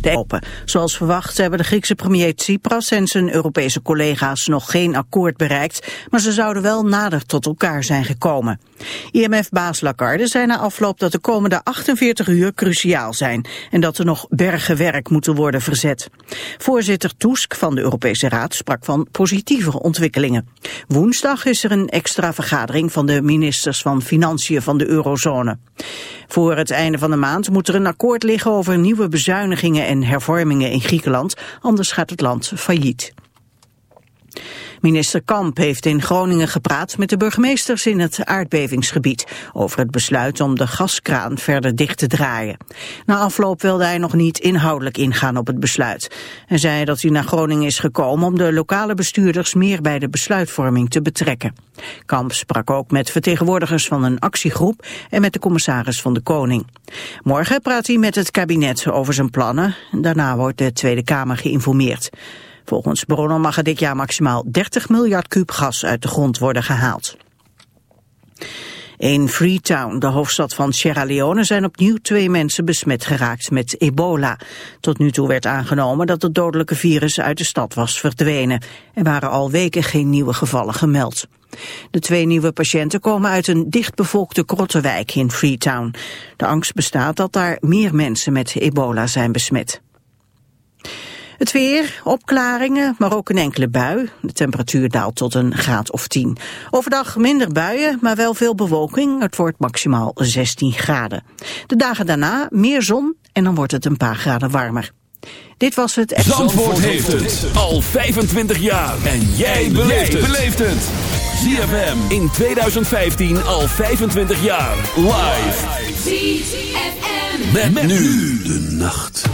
De open. Zoals verwacht hebben de Griekse premier Tsipras en zijn Europese collega's nog geen akkoord bereikt, maar ze zouden wel nader tot elkaar zijn gekomen. IMF-baas Lagarde zei na afloop dat de komende 48 uur cruciaal zijn en dat er nog bergen werk moeten worden verzet. Voorzitter Tusk van de Europese Raad sprak van positieve ontwikkelingen. Woensdag is er een extra vergadering van de ministers van Financiën van de eurozone. Voor het einde van de maand moet er een akkoord liggen over nieuwe bezuinigingen en hervormingen in Griekenland, anders gaat het land failliet. Minister Kamp heeft in Groningen gepraat met de burgemeesters in het aardbevingsgebied over het besluit om de gaskraan verder dicht te draaien. Na afloop wilde hij nog niet inhoudelijk ingaan op het besluit. Hij zei dat hij naar Groningen is gekomen om de lokale bestuurders meer bij de besluitvorming te betrekken. Kamp sprak ook met vertegenwoordigers van een actiegroep en met de commissaris van de Koning. Morgen praat hij met het kabinet over zijn plannen. Daarna wordt de Tweede Kamer geïnformeerd. Volgens bronnen mag er dit jaar maximaal 30 miljard kuub gas uit de grond worden gehaald. In Freetown, de hoofdstad van Sierra Leone, zijn opnieuw twee mensen besmet geraakt met ebola. Tot nu toe werd aangenomen dat het dodelijke virus uit de stad was verdwenen. Er waren al weken geen nieuwe gevallen gemeld. De twee nieuwe patiënten komen uit een dichtbevolkte krottenwijk in Freetown. De angst bestaat dat daar meer mensen met ebola zijn besmet. Het weer, opklaringen, maar ook een enkele bui. De temperatuur daalt tot een graad of 10. Overdag minder buien, maar wel veel bewolking. Het wordt maximaal 16 graden. De dagen daarna meer zon en dan wordt het een paar graden warmer. Dit was het... Zandvoort, heeft het al 25 jaar. En jij beleeft het. ZFM in 2015 al 25 jaar. Live. ZFM. met nu de nacht.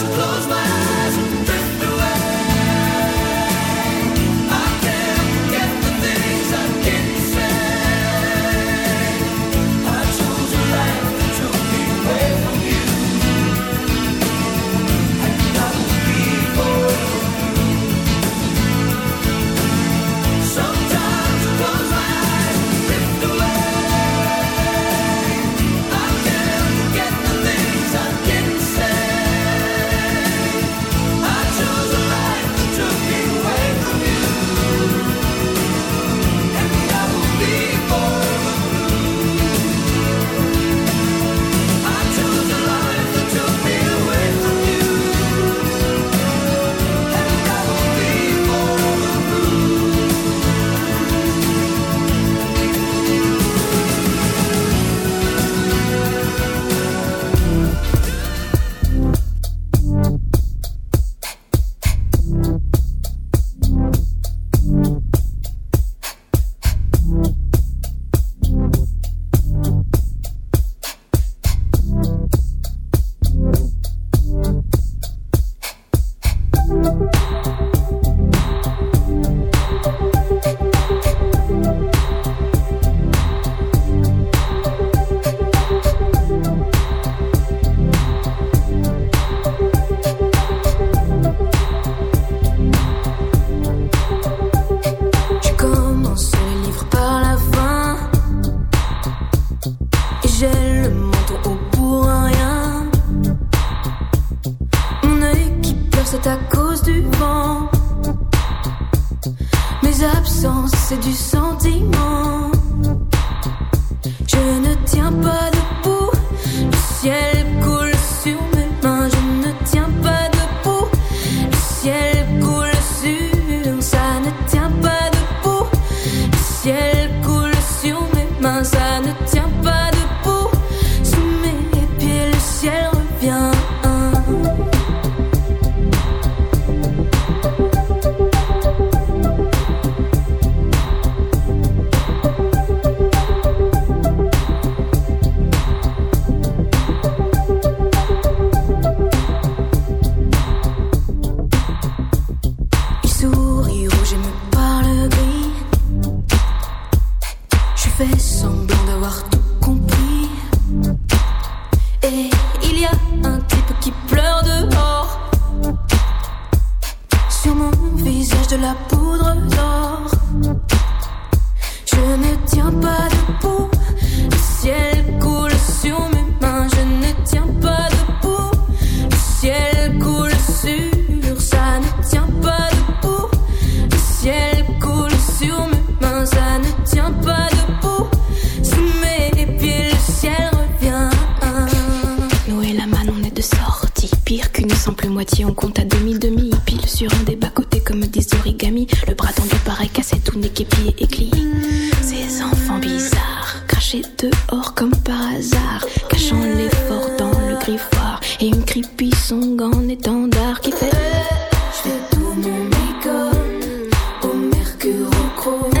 c'est du sang. cool.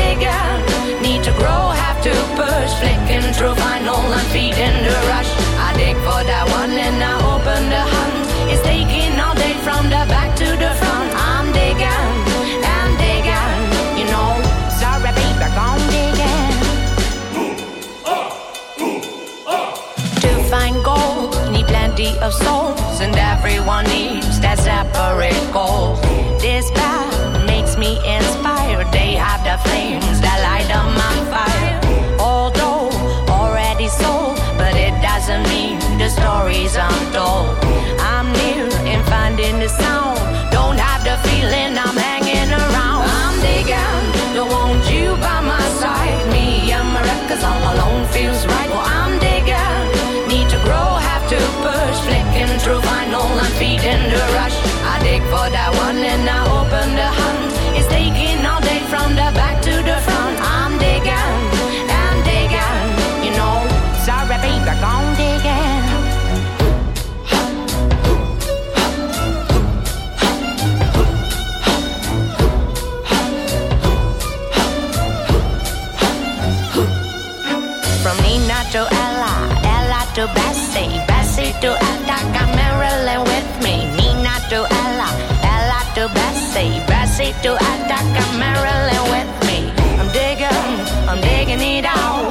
of souls, and everyone needs their separate goals. This path makes me inspired. They have the flames that light up my fire. Although already sold, but it doesn't mean the stories untold. I'm near in finding the sound. for that one and I open the hunt. It's taking all day from the back to the front. I'm digging, I'm digging, you know. Sorry, baby, gone digging. From Nina to Ella, Ella to Bessie, Bessie to Ella. Bessie with me. I'm digging, I'm digging it out.